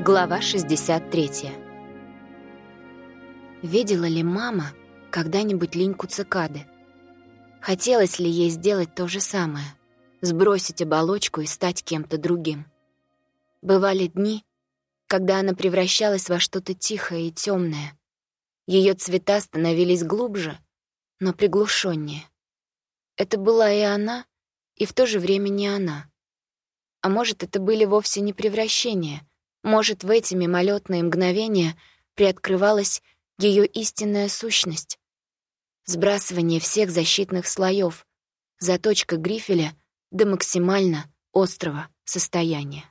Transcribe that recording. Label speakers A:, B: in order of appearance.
A: Глава 63. Видела ли мама когда-нибудь линьку цикады? Хотелось ли ей сделать то же самое? Сбросить оболочку и стать кем-то другим? Бывали дни, когда она превращалась во что-то тихое и темное. Ее цвета становились глубже, но приглушеннее. Это была и она, и в то же время не она. А может, это были вовсе не превращения, может, в эти мимолетные мгновения приоткрывалась ее истинная сущность. Сбрасывание всех защитных слоев, заточка грифеля до максимально острого состояния.